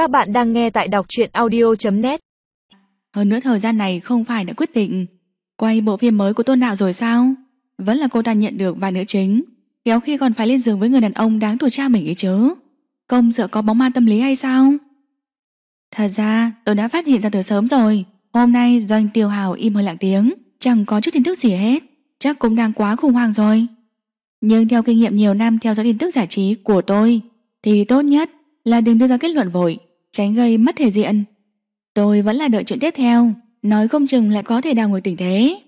Các bạn đang nghe tại đọc truyện audio.net Hơn nữa thời gian này không phải đã quyết định Quay bộ phim mới của Tôn Đạo rồi sao? Vẫn là cô ta nhận được vài nữ chính. Kéo khi còn phải lên giường với người đàn ông đáng tuổi cha mình ấy chứ. Công sợ có bóng ma tâm lý hay sao? Thật ra, tôi đã phát hiện ra từ sớm rồi. Hôm nay, doanh tiêu hào im hơi lặng tiếng. Chẳng có chút tin tức gì hết. Chắc cũng đang quá khủng hoảng rồi. Nhưng theo kinh nghiệm nhiều năm theo dõi tin tức giải trí của tôi, Thì tốt nhất là đừng đưa ra kết luận vội. Tránh gây mất thể diện. Tôi vẫn là đợi chuyện tiếp theo, Nói không chừng lại có thể đào ngồi tình thế.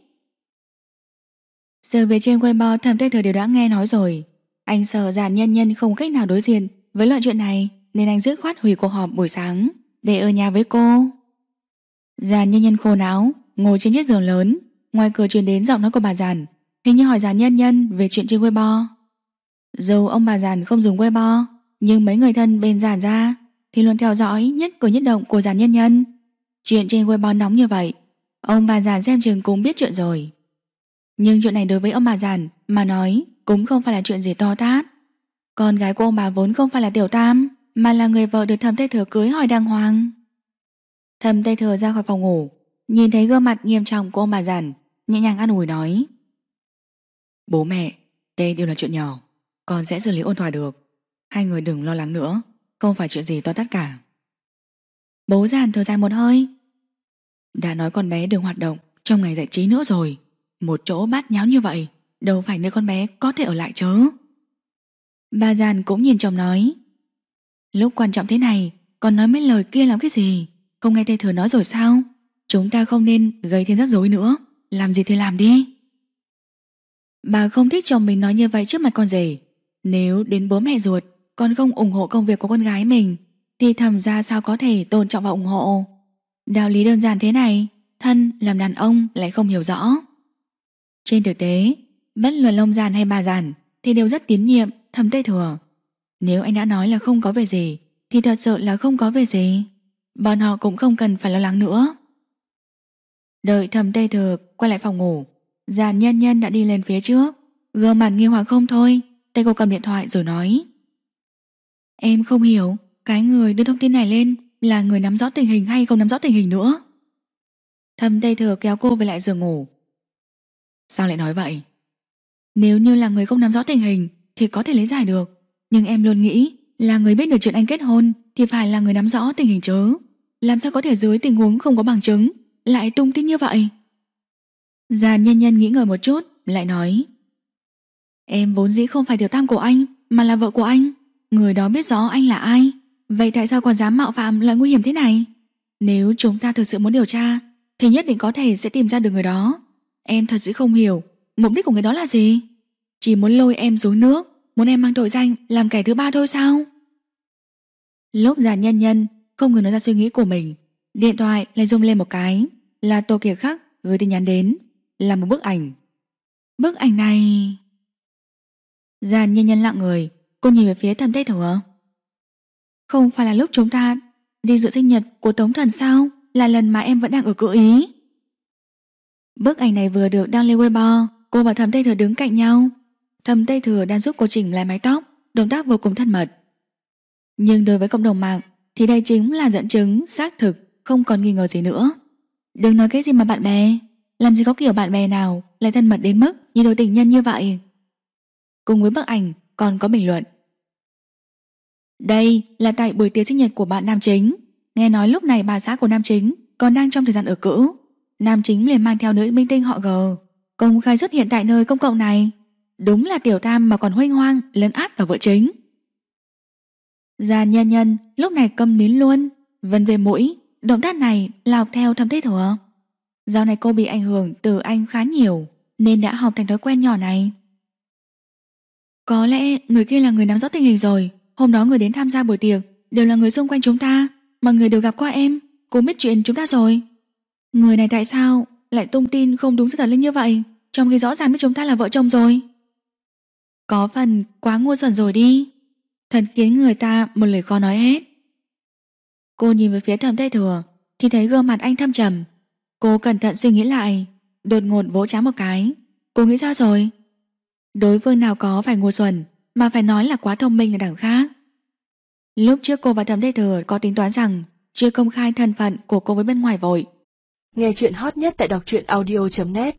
Sự về trên Weibo thầm tây thời đều đã nghe nói rồi. Anh sợ giàn nhân nhân không cách nào đối diện Với loại chuyện này, Nên anh dứt khoát hủy cuộc họp buổi sáng Để ở nhà với cô. Giàn nhân nhân khô não Ngồi trên chiếc giường lớn. Ngoài cửa truyền đến giọng nói của bà giàn Hình như hỏi giàn nhân nhân về chuyện trên Weibo. Dù ông bà giàn không dùng Weibo, Nhưng mấy người thân bên giàn ra thì luôn theo dõi nhất cử nhất động của giàn nhân nhân. Chuyện trên Weibo nóng như vậy, Ông bà giàn xem chừng cũng biết chuyện rồi. Nhưng chuyện này đối với ông bà giàn Mà nói cũng không phải là chuyện gì to tát. Con gái của ông bà vốn không phải là tiểu tam, Mà là người vợ được thầm tây thừa cưới hỏi đàng hoàng. Thầm tây thừa ra khỏi phòng ngủ, Nhìn thấy gương mặt nghiêm trọng của ông bà giàn Nhẹ nhàng an ủi nói. Bố mẹ, Đây đều là chuyện nhỏ, Con sẽ xử lý ôn thỏa được. Hai người đừng lo lắng nữa. Không phải chuyện gì to tát cả. Bố giàn thở dài một hơi. Đã nói con bé đừng hoạt động, Trong ngày giải trí nữa rồi. Một chỗ bát nháo như vậy, Đâu phải nơi con bé có thể ở lại chớ Bà giàn cũng nhìn chồng nói. Lúc quan trọng thế này Còn nói mấy lời kia làm cái gì? Không nghe thầy thừa nói rồi sao? Chúng ta không nên gây thêm rắc rối nữa. Làm gì thì làm đi. Bà không thích chồng mình nói như vậy trước mặt con rể. Nếu đến bố mẹ ruột con không ủng hộ công việc của con gái mình, Thì thầm ra sao có thể tôn trọng và ủng hộ? Đạo lý đơn giản thế này, Thân làm đàn ông lại không hiểu rõ. Trên thực tế, Bất luận lông giàn hay bà giàn Thì đều rất tín nhiệm, thầm tây thừa. Nếu anh đã nói là không có về gì, Thì thật sự là không có về gì. Bọn họ cũng không cần phải lo lắng nữa. Đợi thầm tây thừa quay lại phòng ngủ Giàn nhân nhân đã đi lên phía trước. Gương mặt nghi hoặc không thôi, Tay cô cầm điện thoại rồi nói. Em không hiểu, Cái người đưa thông tin này lên Là người nắm rõ tình hình hay không nắm rõ tình hình nữa? Thầm tây thừa kéo cô về lại giường ngủ. Sao lại nói vậy? Nếu như là người không nắm rõ tình hình Thì có thể lấy giải được, Nhưng em luôn nghĩ là người biết được chuyện anh kết hôn Thì phải là người nắm rõ tình hình chứ. Làm sao có thể dưới tình huống không có bằng chứng Lại tung tin như vậy? Già nhân nhân nghĩ ngợi một chút, Lại nói, Em vốn dĩ không phải tiểu tam của anh, Mà là vợ của anh. Người đó biết rõ anh là ai. Vậy tại sao còn dám mạo phạm loại nguy hiểm thế này? Nếu chúng ta thực sự muốn điều tra, Thì nhất định có thể sẽ tìm ra được người đó. Em thật sự không hiểu, Mục đích của người đó là gì? Chỉ muốn lôi em xuống nước, Muốn em mang tội danh làm kẻ thứ ba thôi sao? Lúc giàn nhân nhân, Không ngừng nói ra suy nghĩ của mình, Điện thoại lại rung lên một cái, Là Tô Kiệt Khắc gửi tin nhắn đến, Là một bức ảnh. Bức ảnh này. Giàn nhân nhân lặng người Cô nhìn về phía thầm tây thừa Không phải là lúc chúng ta Đi dự sinh nhật của Tống Thần sao? Là lần mà em vẫn đang ở cự ý. Bức ảnh này vừa được đăng lên Weibo Cô và thầm tây thừa đứng cạnh nhau. Thầm tây thừa đang giúp cô chỉnh lại mái tóc, Động tác vô cùng thân mật. Nhưng đối với cộng đồng mạng, Thì đây chính là dẫn chứng xác thực, Không còn nghi ngờ gì nữa. Đừng nói cái gì mà bạn bè, Làm gì có kiểu bạn bè nào lại thân mật đến mức Như đôi tình nhân như vậy? Cùng với bức ảnh còn có bình luận. Đây là tại buổi tiệc sinh nhật của bạn Nam Chính. Nghe nói lúc này bà xã của Nam Chính Còn đang trong thời gian ở cữ Nam Chính liền mang theo nữ minh tinh họ G. Công khai xuất hiện tại nơi công cộng này. Đúng là tiểu tam mà còn huynh hoang, Lấn át cả vợ chính. Gia nhân nhân, lúc này câm nín luôn. Vân về mũi, Động tác này là học theo thâm thế thừa Dạo này cô bị ảnh hưởng từ anh khá nhiều, Nên đã học thành thói quen nhỏ này. Có lẽ người kia là người nắm rõ tình hình rồi. Hôm đó người đến tham gia buổi tiệc Đều là người xung quanh chúng ta, Mà người đều gặp qua em. Cũng biết chuyện chúng ta rồi. Người này tại sao lại tung tin không đúng sự thật lên như vậy? Trong khi rõ ràng biết chúng ta là vợ chồng rồi. Có phần quá ngu xuẩn rồi đi. Thật khiến người ta một lời khó nói hết. Cô nhìn về phía thầm tay thừa, Thì thấy gương mặt anh thâm trầm. Cô cẩn thận suy nghĩ lại, Đột ngột vỗ trá một cái. Cô nghĩ sao rồi. Đối phương nào có phải ngu xuẩn, Mà phải nói là quá thông minh là đẳng khác Lúc trước cô và Thẩm Thế Thừa có tính toán rằng chưa công khai thân phận của cô với bên ngoài vội. Nghe chuyện hot nhất tại đọc truyện audio.net